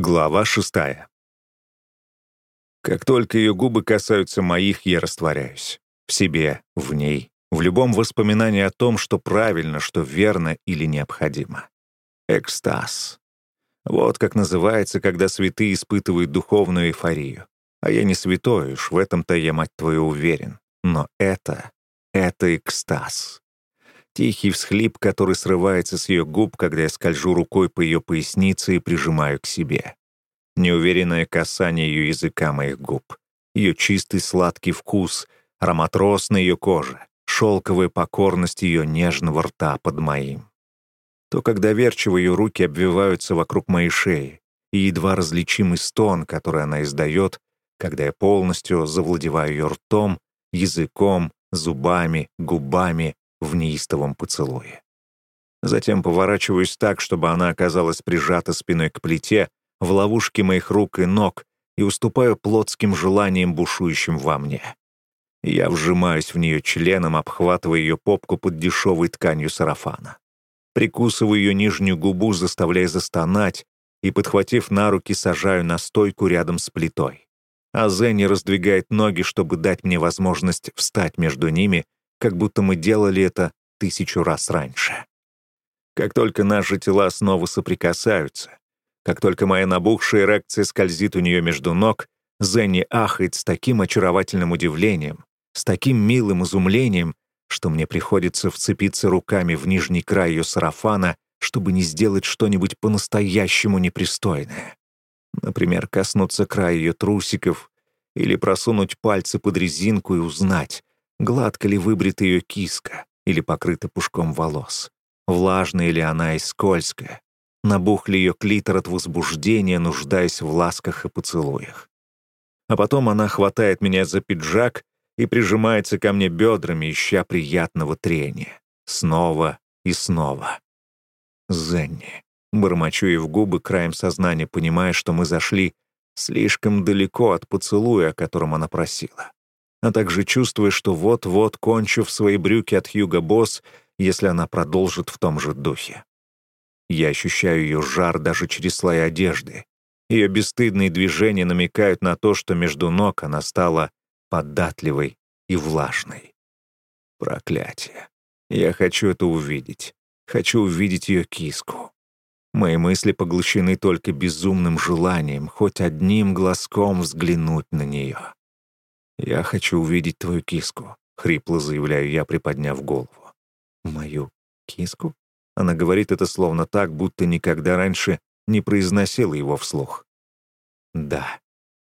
Глава шестая. Как только ее губы касаются моих, я растворяюсь. В себе, в ней, в любом воспоминании о том, что правильно, что верно или необходимо. Экстаз. Вот как называется, когда святые испытывают духовную эйфорию. А я не святой уж, в этом-то я, мать твою, уверен. Но это, это экстаз. Тихий всхлип, который срывается с ее губ, когда я скольжу рукой по ее пояснице и прижимаю к себе. Неуверенное касание ее языка моих губ. Ее чистый сладкий вкус, аромат роз на ее коже, шелковая покорность ее нежного рта под моим. То, когда доверчиво ее руки обвиваются вокруг моей шеи, и едва различимый стон, который она издает, когда я полностью завладеваю ее ртом, языком, зубами, губами, в неистовом поцелуе. Затем поворачиваюсь так, чтобы она оказалась прижата спиной к плите, в ловушке моих рук и ног, и уступаю плотским желаниям, бушующим во мне. Я вжимаюсь в нее членом, обхватывая ее попку под дешевой тканью сарафана. Прикусываю ее нижнюю губу, заставляя застонать, и, подхватив на руки, сажаю на стойку рядом с плитой. А Зенни раздвигает ноги, чтобы дать мне возможность встать между ними как будто мы делали это тысячу раз раньше. Как только наши тела снова соприкасаются, как только моя набухшая эрекция скользит у нее между ног, Зенни ахает с таким очаровательным удивлением, с таким милым изумлением, что мне приходится вцепиться руками в нижний край ее сарафана, чтобы не сделать что-нибудь по-настоящему непристойное. Например, коснуться края ее трусиков или просунуть пальцы под резинку и узнать, Гладко ли выбрита ее киска или покрыта пушком волос? Влажная ли она и скользкая? Набух ли ее клитор от возбуждения, нуждаясь в ласках и поцелуях? А потом она хватает меня за пиджак и прижимается ко мне бедрами, ища приятного трения. Снова и снова. Зенни. Бормочу ей в губы краем сознания, понимая, что мы зашли слишком далеко от поцелуя, о котором она просила а также чувствуя, что вот-вот кончу в свои брюки от Хьюго Босс, если она продолжит в том же духе. Я ощущаю ее жар даже через слои одежды. Ее бесстыдные движения намекают на то, что между ног она стала податливой и влажной. Проклятие. Я хочу это увидеть. Хочу увидеть ее киску. Мои мысли поглощены только безумным желанием хоть одним глазком взглянуть на нее. «Я хочу увидеть твою киску», — хрипло заявляю я, приподняв голову. «Мою киску?» Она говорит это словно так, будто никогда раньше не произносила его вслух. «Да».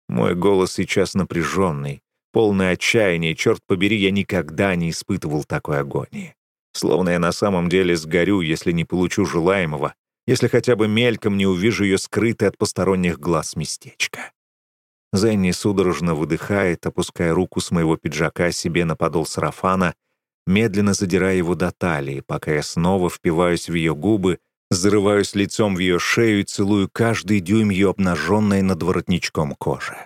Мой голос сейчас напряженный, полный отчаяния, черт побери, я никогда не испытывал такой агонии. Словно я на самом деле сгорю, если не получу желаемого, если хотя бы мельком не увижу ее скрытое от посторонних глаз местечко. Зенни судорожно выдыхает, опуская руку с моего пиджака себе на подол сарафана, медленно задирая его до талии, пока я снова впиваюсь в ее губы, зарываюсь лицом в ее шею и целую каждый дюйм ее обнаженной над воротничком кожи.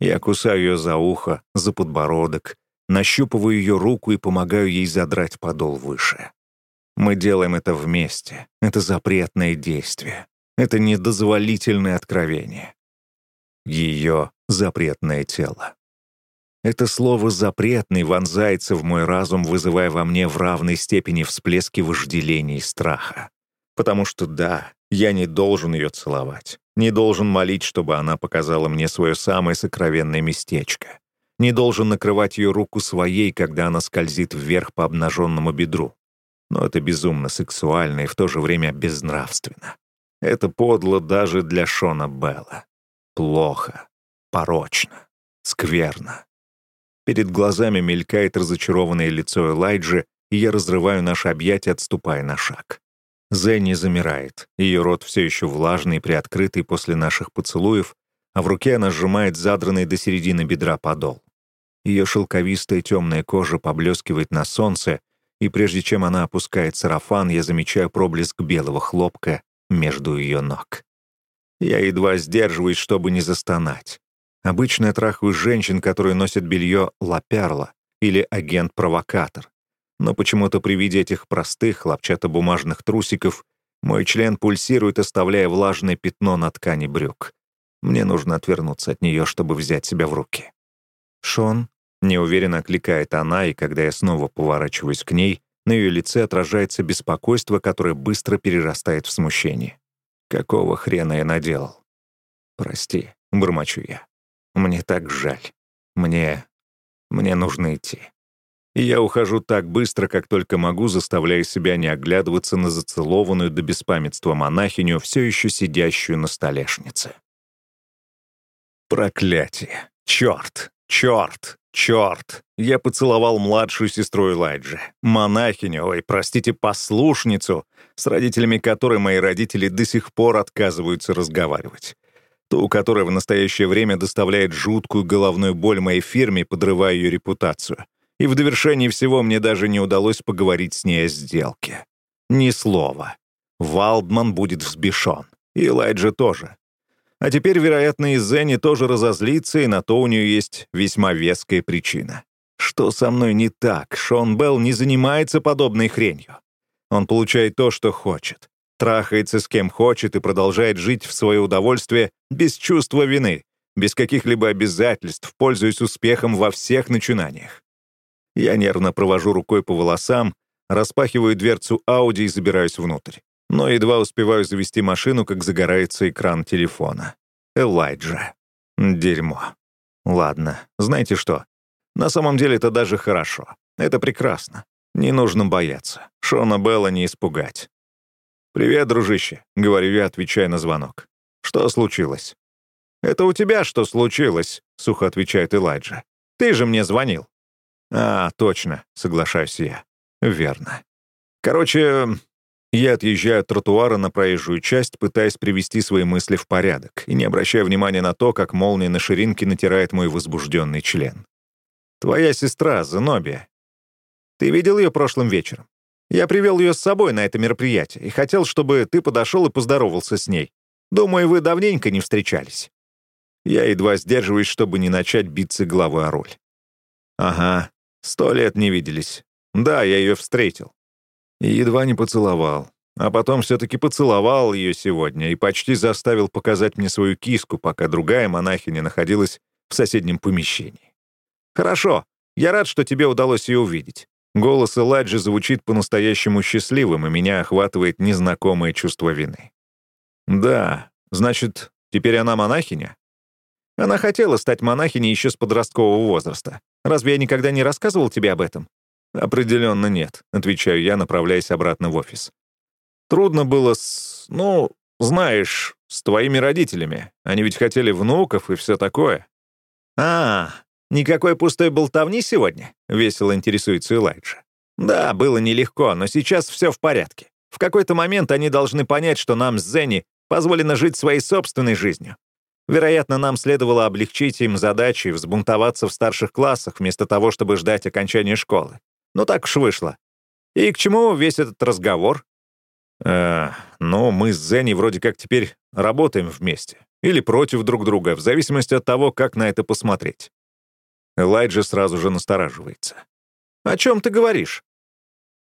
Я кусаю ее за ухо, за подбородок, нащупываю ее руку и помогаю ей задрать подол выше. Мы делаем это вместе. Это запретное действие. Это недозволительное откровение. Ее запретное тело. Это слово «запретный» вонзается в мой разум, вызывая во мне в равной степени всплески вожделения и страха. Потому что да, я не должен ее целовать, не должен молить, чтобы она показала мне свое самое сокровенное местечко, не должен накрывать ее руку своей, когда она скользит вверх по обнаженному бедру. Но это безумно сексуально и в то же время безнравственно. Это подло даже для Шона Белла. Плохо порочно, скверно. Перед глазами мелькает разочарованное лицо Элайджи, и я разрываю наше объятие, отступая на шаг. Зенни замирает, ее рот все еще влажный и приоткрытый после наших поцелуев, а в руке она сжимает задранный до середины бедра подол. Ее шелковистая темная кожа поблескивает на солнце, и прежде чем она опускает сарафан, я замечаю проблеск белого хлопка между ее ног. Я едва сдерживаюсь, чтобы не застонать. Обычно я трахаю женщин, которые носят белье «Ла или агент-провокатор. Но почему-то при виде этих простых хлопчатобумажных трусиков Мой член пульсирует, оставляя влажное пятно на ткани брюк. Мне нужно отвернуться от нее, чтобы взять себя в руки. «Шон?» — неуверенно окликает она, и когда я снова поворачиваюсь к ней, на ее лице отражается беспокойство, которое быстро перерастает в смущение. Какого хрена я наделал? «Прости», — бормочу я. «Мне так жаль. Мне... мне нужно идти». И я ухожу так быстро, как только могу, заставляя себя не оглядываться на зацелованную до беспамятства монахиню, все еще сидящую на столешнице. Проклятие! Черт! Черт! Черт! Я поцеловал младшую сестру Элайджи, монахиню, ой, простите, послушницу, с родителями которой мои родители до сих пор отказываются разговаривать. Ту, которая в настоящее время доставляет жуткую головную боль моей фирме, подрывая ее репутацию. И в довершении всего мне даже не удалось поговорить с ней о сделке. Ни слова. Валдман будет взбешен. И Элайджа тоже. А теперь, вероятно, и Зенни тоже разозлится, и на то у нее есть весьма веская причина. Что со мной не так? Шон Белл не занимается подобной хренью. Он получает то, что хочет. Трахается с кем хочет и продолжает жить в свое удовольствие без чувства вины, без каких-либо обязательств, пользуясь успехом во всех начинаниях. Я нервно провожу рукой по волосам, распахиваю дверцу Ауди и забираюсь внутрь но едва успеваю завести машину, как загорается экран телефона. Элайджа. Дерьмо. Ладно, знаете что? На самом деле это даже хорошо. Это прекрасно. Не нужно бояться. Шона Белла не испугать. «Привет, дружище», — говорю я, отвечая на звонок. «Что случилось?» «Это у тебя что случилось?» — сухо отвечает Элайджа. «Ты же мне звонил». «А, точно», — соглашаюсь я. «Верно. Короче, я отъезжаю от тротуара на проезжую часть, пытаясь привести свои мысли в порядок и не обращая внимания на то, как молния на ширинке натирает мой возбужденный член. «Твоя сестра, Зенобия. Ты видел ее прошлым вечером? Я привел ее с собой на это мероприятие и хотел, чтобы ты подошел и поздоровался с ней. Думаю, вы давненько не встречались». Я едва сдерживаюсь, чтобы не начать биться головой о руль. «Ага, сто лет не виделись. Да, я ее встретил и едва не поцеловал. А потом все-таки поцеловал ее сегодня и почти заставил показать мне свою киску, пока другая монахиня находилась в соседнем помещении. «Хорошо. Я рад, что тебе удалось ее увидеть». Голос Эладжи звучит по-настоящему счастливым, и меня охватывает незнакомое чувство вины. «Да, значит, теперь она монахиня?» Она хотела стать монахиней еще с подросткового возраста. Разве я никогда не рассказывал тебе об этом? «Определенно нет», — отвечаю я, направляясь обратно в офис. «Трудно было с... ну, знаешь, с твоими родителями. Они ведь хотели внуков и все такое». «А, никакой пустой болтовни сегодня?» — весело интересуется Элайджа. «Да, было нелегко, но сейчас все в порядке. В какой-то момент они должны понять, что нам с Зенни позволено жить своей собственной жизнью. Вероятно, нам следовало облегчить им задачи и взбунтоваться в старших классах вместо того, чтобы ждать окончания школы. Ну так уж вышло. И к чему весь этот разговор? Э, ну, мы с Зенни вроде как теперь работаем вместе. Или против друг друга, в зависимости от того, как на это посмотреть. Элайджа сразу же настораживается. «О чем ты говоришь?»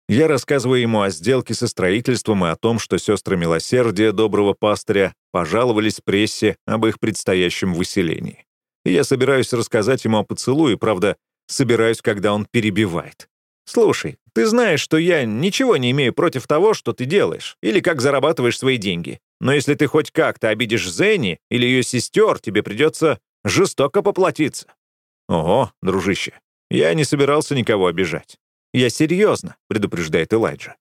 Я рассказываю ему о сделке со строительством и о том, что сестры милосердия доброго пастыря пожаловались прессе об их предстоящем выселении. И я собираюсь рассказать ему о поцелуе, правда, собираюсь, когда он перебивает. «Слушай, ты знаешь, что я ничего не имею против того, что ты делаешь, или как зарабатываешь свои деньги. Но если ты хоть как-то обидишь Зенни или ее сестер, тебе придется жестоко поплатиться». «Ого, дружище, я не собирался никого обижать». «Я серьезно», — предупреждает Элайджа.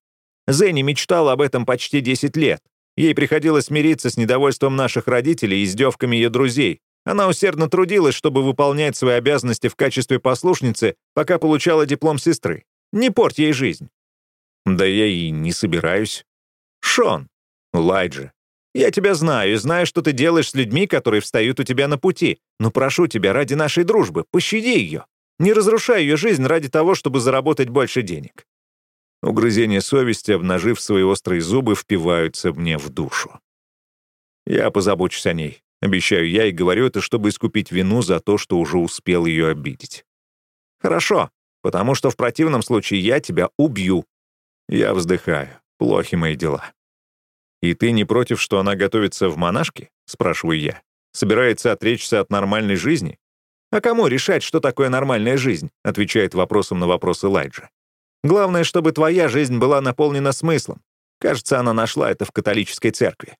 Зенни мечтала об этом почти 10 лет. Ей приходилось мириться с недовольством наших родителей и издевками ее друзей. Она усердно трудилась, чтобы выполнять свои обязанности в качестве послушницы, пока получала диплом сестры. Не порть ей жизнь». «Да я и не собираюсь». «Шон, Лайджа, я тебя знаю и знаю, что ты делаешь с людьми, которые встают у тебя на пути. Но прошу тебя, ради нашей дружбы, пощади ее. Не разрушай ее жизнь ради того, чтобы заработать больше денег». Угрызения совести, обнажив свои острые зубы, впиваются мне в душу. Я позабочусь о ней. Обещаю я и говорю это, чтобы искупить вину за то, что уже успел ее обидеть. «Хорошо потому что в противном случае я тебя убью». Я вздыхаю. Плохи мои дела. «И ты не против, что она готовится в монашке?» — спрашиваю я. «Собирается отречься от нормальной жизни?» «А кому решать, что такое нормальная жизнь?» — отвечает вопросом на вопрос Элайджа. «Главное, чтобы твоя жизнь была наполнена смыслом. Кажется, она нашла это в католической церкви».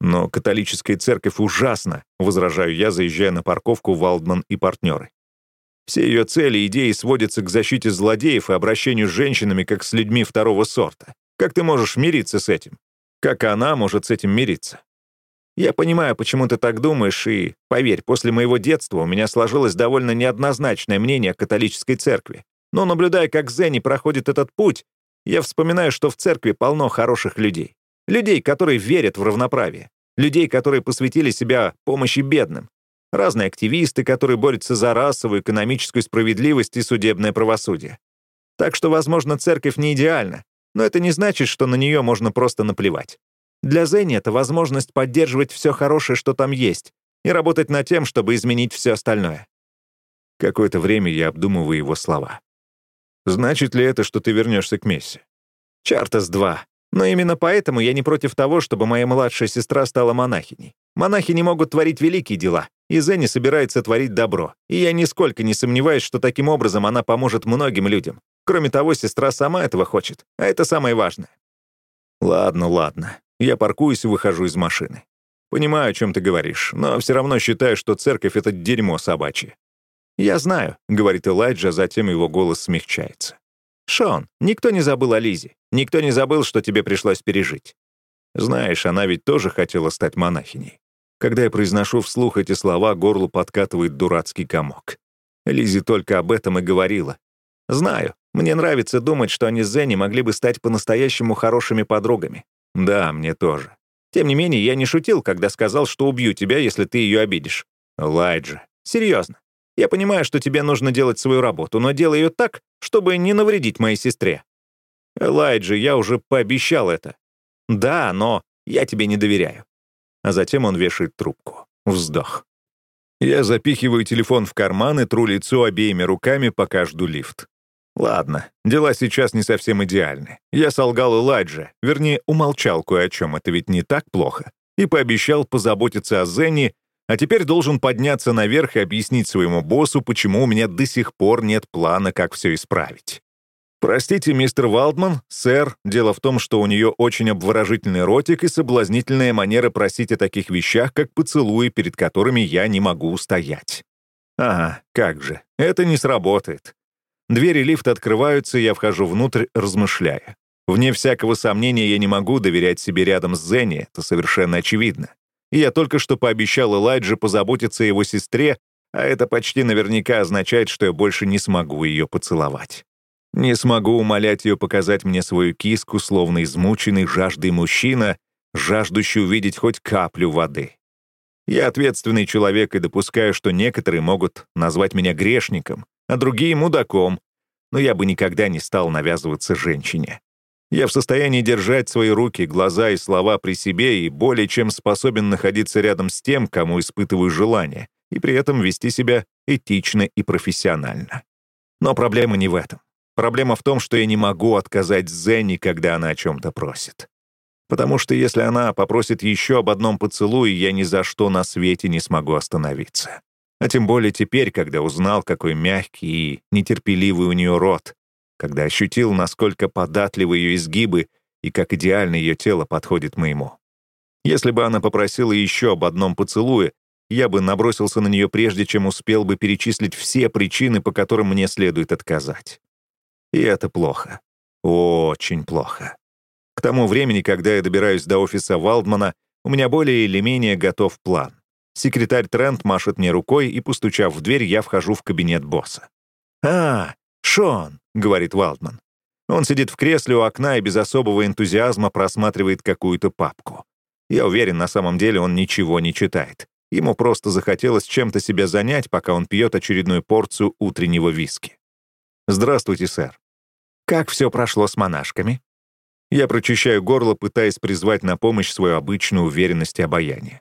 «Но католическая церковь ужасна», — возражаю я, заезжая на парковку Валдман и партнеры. Все ее цели и идеи сводятся к защите злодеев и обращению с женщинами как с людьми второго сорта. Как ты можешь мириться с этим? Как она может с этим мириться? Я понимаю, почему ты так думаешь, и, поверь, после моего детства у меня сложилось довольно неоднозначное мнение о католической церкви. Но наблюдая, как Зенни проходит этот путь, я вспоминаю, что в церкви полно хороших людей. Людей, которые верят в равноправие. Людей, которые посвятили себя помощи бедным. Разные активисты, которые борются за расовую, экономическую справедливость и судебное правосудие. Так что, возможно, церковь не идеальна, но это не значит, что на нее можно просто наплевать. Для Зенни это возможность поддерживать все хорошее, что там есть, и работать над тем, чтобы изменить все остальное. Какое-то время я обдумываю его слова. Значит ли это, что ты вернешься к Мессе? Чарта с два. Но именно поэтому я не против того, чтобы моя младшая сестра стала монахиней. Монахи не могут творить великие дела, и Зенни собирается творить добро. И я нисколько не сомневаюсь, что таким образом она поможет многим людям. Кроме того, сестра сама этого хочет, а это самое важное. Ладно, ладно. Я паркуюсь и выхожу из машины. Понимаю, о чем ты говоришь, но все равно считаю, что церковь — это дерьмо собачье. «Я знаю», — говорит Элайджа, затем его голос смягчается. «Шон, никто не забыл о Лизе. Никто не забыл, что тебе пришлось пережить. Знаешь, она ведь тоже хотела стать монахиней. Когда я произношу вслух эти слова, горло подкатывает дурацкий комок. Лизи только об этом и говорила. Знаю, мне нравится думать, что они с Зенни могли бы стать по-настоящему хорошими подругами. Да, мне тоже. Тем не менее, я не шутил, когда сказал, что убью тебя, если ты ее обидишь. Лайджа. Серьезно. Я понимаю, что тебе нужно делать свою работу, но делай ее так, чтобы не навредить моей сестре. Элайджа, я уже пообещал это. Да, но я тебе не доверяю а затем он вешает трубку. Вздох. Я запихиваю телефон в карман и тру лицо обеими руками, пока жду лифт. Ладно, дела сейчас не совсем идеальны. Я солгал Эладже, вернее, умолчал кое о чем, это ведь не так плохо, и пообещал позаботиться о Зенни, а теперь должен подняться наверх и объяснить своему боссу, почему у меня до сих пор нет плана, как все исправить. «Простите, мистер Валдман, сэр, дело в том, что у нее очень обворожительный ротик и соблазнительная манера просить о таких вещах, как поцелуи, перед которыми я не могу устоять». «Ага, как же, это не сработает». Двери лифта открываются, я вхожу внутрь, размышляя. Вне всякого сомнения, я не могу доверять себе рядом с Зенни, это совершенно очевидно. И я только что пообещал Элайджи позаботиться о его сестре, а это почти наверняка означает, что я больше не смогу ее поцеловать. Не смогу умолять ее показать мне свою киску, словно измученный жаждой мужчина, жаждущий увидеть хоть каплю воды. Я ответственный человек и допускаю, что некоторые могут назвать меня грешником, а другие — мудаком, но я бы никогда не стал навязываться женщине. Я в состоянии держать свои руки, глаза и слова при себе и более чем способен находиться рядом с тем, кому испытываю желание, и при этом вести себя этично и профессионально. Но проблема не в этом. Проблема в том, что я не могу отказать Зенни, когда она о чем-то просит. Потому что если она попросит еще об одном поцелуе, я ни за что на свете не смогу остановиться. А тем более теперь, когда узнал, какой мягкий и нетерпеливый у нее рот, когда ощутил, насколько податливы ее изгибы и как идеально ее тело подходит моему. Если бы она попросила еще об одном поцелуе, я бы набросился на нее прежде, чем успел бы перечислить все причины, по которым мне следует отказать. И это плохо. Очень плохо. К тому времени, когда я добираюсь до офиса Валдмана, у меня более или менее готов план. Секретарь Трент машет мне рукой, и, постучав в дверь, я вхожу в кабинет босса. «А, Шон», — говорит Валдман. Он сидит в кресле у окна и без особого энтузиазма просматривает какую-то папку. Я уверен, на самом деле он ничего не читает. Ему просто захотелось чем-то себя занять, пока он пьет очередную порцию утреннего виски. «Здравствуйте, сэр». Как все прошло с монашками? Я прочищаю горло, пытаясь призвать на помощь свою обычную уверенность и обаяние.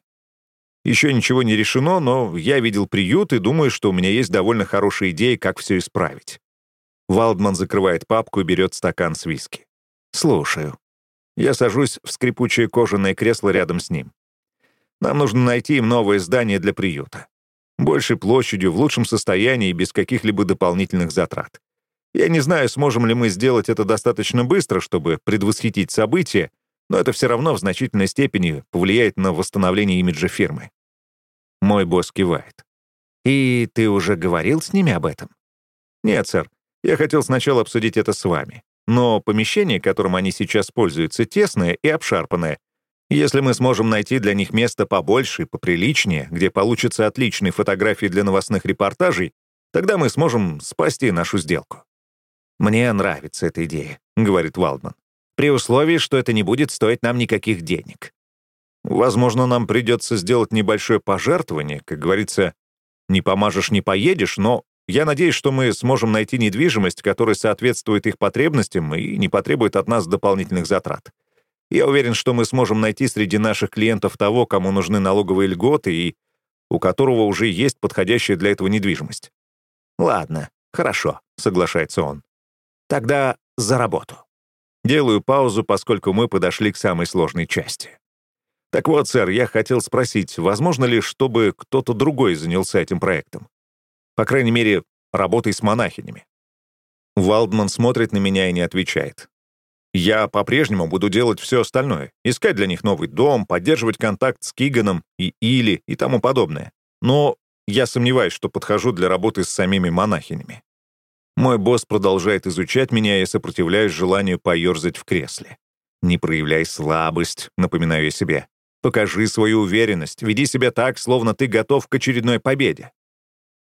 Еще ничего не решено, но я видел приют и думаю, что у меня есть довольно хорошая идея, как все исправить. Валдман закрывает папку и берет стакан с виски. Слушаю. Я сажусь в скрипучее кожаное кресло рядом с ним. Нам нужно найти им новое здание для приюта. Большей площадью, в лучшем состоянии и без каких-либо дополнительных затрат. Я не знаю, сможем ли мы сделать это достаточно быстро, чтобы предвосхитить события, но это все равно в значительной степени повлияет на восстановление имиджа фирмы. Мой босс кивает. «И ты уже говорил с ними об этом?» «Нет, сэр. Я хотел сначала обсудить это с вами. Но помещение, которым они сейчас пользуются, тесное и обшарпанное. Если мы сможем найти для них место побольше поприличнее, где получатся отличные фотографии для новостных репортажей, тогда мы сможем спасти нашу сделку». «Мне нравится эта идея», — говорит Валдман. «При условии, что это не будет стоить нам никаких денег. Возможно, нам придется сделать небольшое пожертвование, как говорится, не помажешь, не поедешь, но я надеюсь, что мы сможем найти недвижимость, которая соответствует их потребностям и не потребует от нас дополнительных затрат. Я уверен, что мы сможем найти среди наших клиентов того, кому нужны налоговые льготы и у которого уже есть подходящая для этого недвижимость. «Ладно, хорошо», — соглашается он. «Тогда за работу». Делаю паузу, поскольку мы подошли к самой сложной части. Так вот, сэр, я хотел спросить, возможно ли, чтобы кто-то другой занялся этим проектом? По крайней мере, работой с монахинями. Валдман смотрит на меня и не отвечает. Я по-прежнему буду делать все остальное. Искать для них новый дом, поддерживать контакт с Киганом и Или и тому подобное. Но я сомневаюсь, что подхожу для работы с самими монахинями. Мой босс продолжает изучать меня, и сопротивляюсь желанию поерзать в кресле. «Не проявляй слабость», — напоминаю я себе. Покажи свою уверенность, веди себя так, словно ты готов к очередной победе.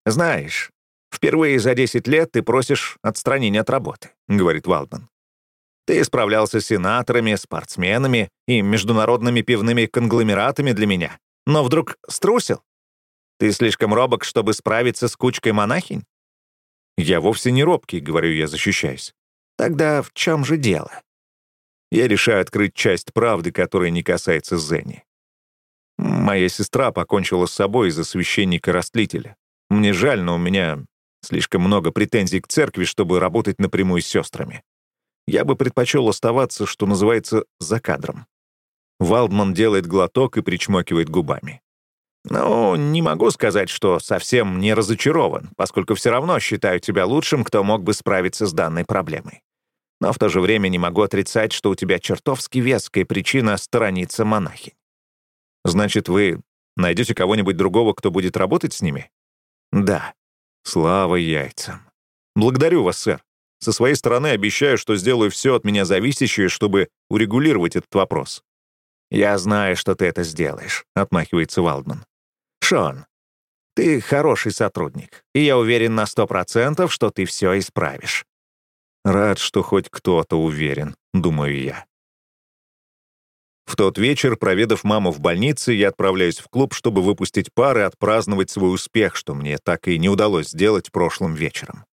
Знаешь, впервые за 10 лет ты просишь отстранения от работы, говорит Валдман. Ты справлялся с сенаторами, спортсменами и международными пивными конгломератами для меня, но вдруг струсил? Ты слишком робок, чтобы справиться с кучкой монахинь? Я вовсе не робкий, говорю я, защищаюсь. Тогда в чем же дело? Я решаю открыть часть правды, которая не касается Зенни. Моя сестра покончила с собой из-за священника-растлителя. Мне жаль, но у меня слишком много претензий к церкви, чтобы работать напрямую с сестрами. Я бы предпочел оставаться, что называется, за кадром. Валдман делает глоток и причмокивает губами. «Ну, не могу сказать, что совсем не разочарован, поскольку все равно считаю тебя лучшим, кто мог бы справиться с данной проблемой. Но в то же время не могу отрицать, что у тебя чертовски веская причина сторониться монахинь. Значит, вы найдете кого-нибудь другого, кто будет работать с ними? Да. Слава яйцам. Благодарю вас, сэр. Со своей стороны обещаю, что сделаю все от меня зависящее, чтобы урегулировать этот вопрос. «Я знаю, что ты это сделаешь», — отмахивается Валдман. «Шон, ты хороший сотрудник, и я уверен на сто процентов, что ты все исправишь». «Рад, что хоть кто-то уверен», — думаю я. В тот вечер, проведав маму в больнице, я отправляюсь в клуб, чтобы выпустить пар и отпраздновать свой успех, что мне так и не удалось сделать прошлым вечером.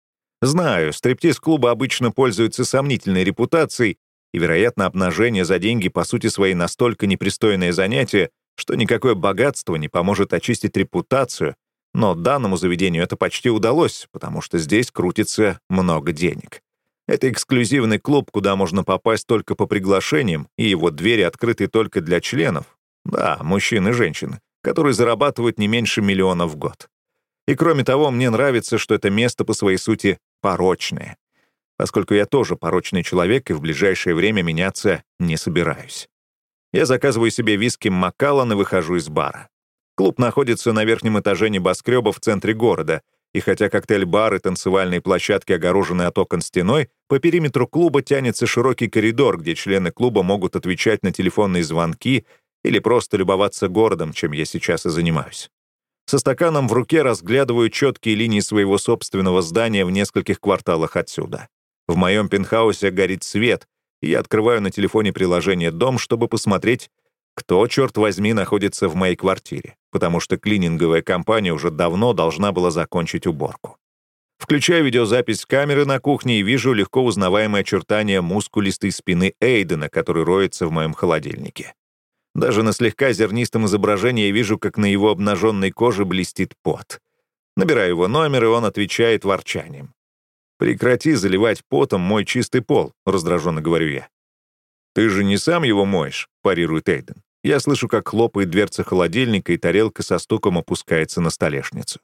Знаю, стриптиз-клубы обычно пользуются сомнительной репутацией, и, вероятно, обнажение за деньги по сути своей настолько непристойное занятие, что никакое богатство не поможет очистить репутацию, но данному заведению это почти удалось, потому что здесь крутится много денег. Это эксклюзивный клуб, куда можно попасть только по приглашениям, и его двери открыты только для членов. Да, мужчин и женщин, которые зарабатывают не меньше миллиона в год. И кроме того, мне нравится, что это место по своей сути порочное. Поскольку я тоже порочный человек и в ближайшее время меняться не собираюсь. Я заказываю себе виски Макаллан и выхожу из бара. Клуб находится на верхнем этаже небоскреба в центре города — и хотя коктейль-бар и танцевальные площадки огорожены от окон стеной, по периметру клуба тянется широкий коридор, где члены клуба могут отвечать на телефонные звонки или просто любоваться городом, чем я сейчас и занимаюсь. Со стаканом в руке разглядываю четкие линии своего собственного здания в нескольких кварталах отсюда. В моем пентхаусе горит свет, я открываю на телефоне приложение «Дом», чтобы посмотреть, кто, черт возьми, находится в моей квартире, потому что клининговая компания уже давно должна была закончить уборку. Включаю видеозапись камеры на кухне и вижу легко узнаваемое очертание мускулистой спины Эйдена, который роется в моем холодильнике. Даже на слегка зернистом изображении я вижу, как на его обнаженной коже блестит пот. Набираю его номер, и он отвечает ворчанием. «Прекрати заливать потом мой чистый пол», — раздраженно говорю я. «Ты же не сам его моешь?» — парирует Эйден. Я слышу, как хлопает дверца холодильника, и тарелка со стуком опускается на столешницу.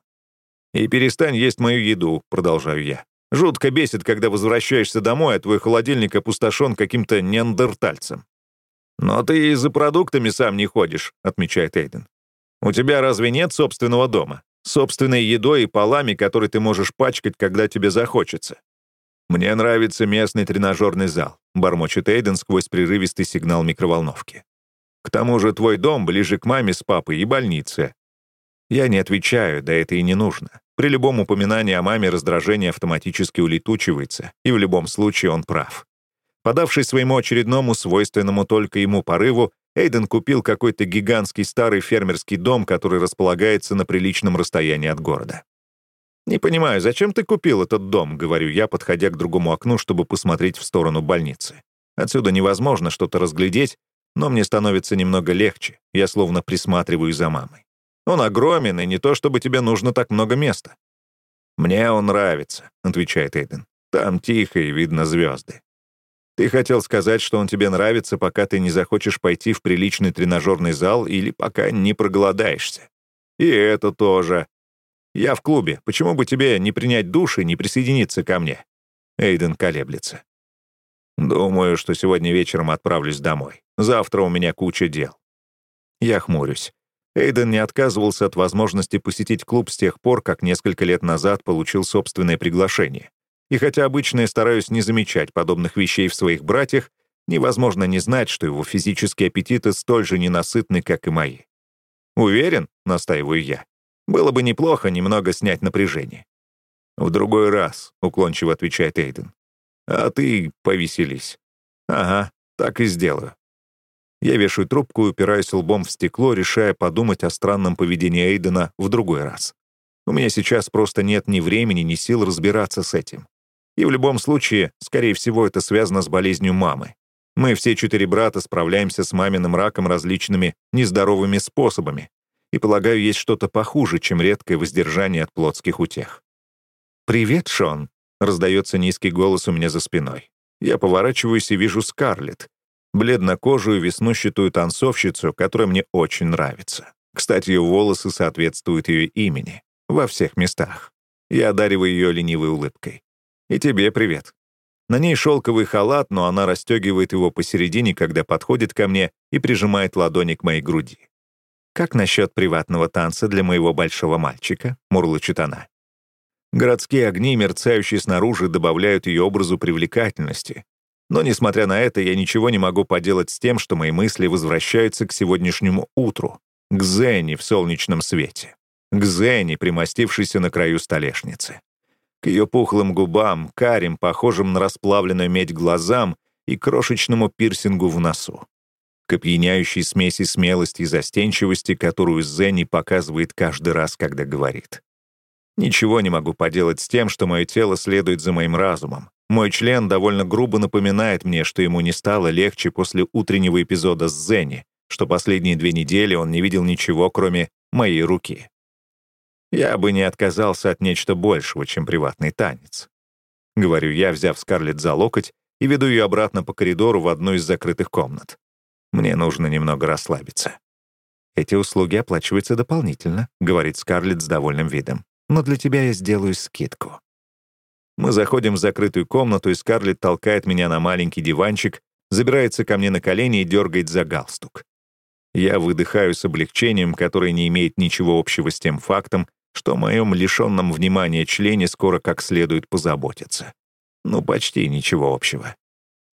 «И перестань есть мою еду», — продолжаю я. «Жутко бесит, когда возвращаешься домой, а твой холодильник опустошен каким-то неандертальцем». «Но ты и за продуктами сам не ходишь», — отмечает Эйден. «У тебя разве нет собственного дома? Собственной едой и полами, которые ты можешь пачкать, когда тебе захочется?» «Мне нравится местный тренажерный зал», — бормочет Эйден сквозь прерывистый сигнал микроволновки. К тому же твой дом ближе к маме с папой и больнице». Я не отвечаю, да это и не нужно. При любом упоминании о маме раздражение автоматически улетучивается, и в любом случае он прав. Подавшись своему очередному, свойственному только ему порыву, Эйден купил какой-то гигантский старый фермерский дом, который располагается на приличном расстоянии от города. «Не понимаю, зачем ты купил этот дом?» — говорю я, подходя к другому окну, чтобы посмотреть в сторону больницы. Отсюда невозможно что-то разглядеть, но мне становится немного легче, я словно присматриваю за мамой. Он огромен, и не то чтобы тебе нужно так много места. «Мне он нравится», — отвечает Эйден. «Там тихо и видно звезды». Ты хотел сказать, что он тебе нравится, пока ты не захочешь пойти в приличный тренажерный зал или пока не проголодаешься. И это тоже. Я в клубе. Почему бы тебе не принять душ и не присоединиться ко мне? Эйден колеблется. Думаю, что сегодня вечером отправлюсь домой. Завтра у меня куча дел. Я хмурюсь. Эйден не отказывался от возможности посетить клуб с тех пор, как несколько лет назад получил собственное приглашение. И хотя обычно я стараюсь не замечать подобных вещей в своих братьях, невозможно не знать, что его физические аппетиты столь же ненасытны, как и мои. «Уверен?» — настаиваю я. «Было бы неплохо немного снять напряжение». «В другой раз», — уклончиво отвечает Эйден. А ты повеселись. Ага, так и сделаю. Я вешаю трубку и упираюсь лбом в стекло, решая подумать о странном поведении Эйдена в другой раз. У меня сейчас просто нет ни времени, ни сил разбираться с этим. И в любом случае, скорее всего, это связано с болезнью мамы. Мы все четыре брата справляемся с маминым раком различными нездоровыми способами. И, полагаю, есть что-то похуже, чем редкое воздержание от плотских утех. «Привет, Шон», Раздается низкий голос у меня за спиной. Я поворачиваюсь и вижу Скарлетт, бледнокожую веснущатую танцовщицу, которая мне очень нравится. Кстати, ее волосы соответствуют ее имени. Во всех местах. Я одариваю ее ленивой улыбкой. «И тебе привет». На ней шелковый халат, но она расстегивает его посередине, когда подходит ко мне и прижимает ладони к моей груди. «Как насчет приватного танца для моего большого мальчика?» — мурлычет она. Городские огни, мерцающие снаружи, добавляют ее образу привлекательности. Но, несмотря на это, я ничего не могу поделать с тем, что мои мысли возвращаются к сегодняшнему утру, к Зене в солнечном свете, к Зене, примостившейся на краю столешницы, к ее пухлым губам, карим, похожим на расплавленную медь глазам и крошечному пирсингу в носу, к опьяняющей смеси смелости и застенчивости, которую Зенни показывает каждый раз, когда говорит. Ничего не могу поделать с тем, что мое тело следует за моим разумом. Мой член довольно грубо напоминает мне, что ему не стало легче после утреннего эпизода с Зенни, что последние две недели он не видел ничего, кроме моей руки. Я бы не отказался от нечто большего, чем приватный танец. Говорю я, взяв Скарлетт за локоть и веду ее обратно по коридору в одну из закрытых комнат. Мне нужно немного расслабиться. «Эти услуги оплачиваются дополнительно», — говорит Скарлетт с довольным видом но для тебя я сделаю скидку». Мы заходим в закрытую комнату, и Скарлетт толкает меня на маленький диванчик, забирается ко мне на колени и дергает за галстук. Я выдыхаю с облегчением, которое не имеет ничего общего с тем фактом, что о моем лишенном внимания члене скоро как следует позаботиться. Ну, почти ничего общего.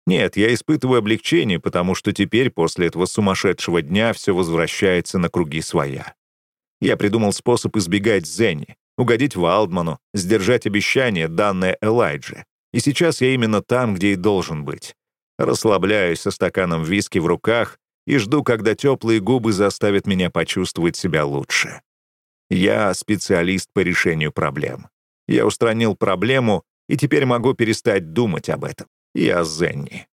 Нет, я испытываю облегчение, потому что теперь, после этого сумасшедшего дня, все возвращается на круги своя. Я придумал способ избегать Зенни, угодить Валдману, сдержать обещание, данное Элайдже. И сейчас я именно там, где и должен быть. Расслабляюсь со стаканом виски в руках и жду, когда теплые губы заставят меня почувствовать себя лучше. Я специалист по решению проблем. Я устранил проблему и теперь могу перестать думать об этом. Я Зенни.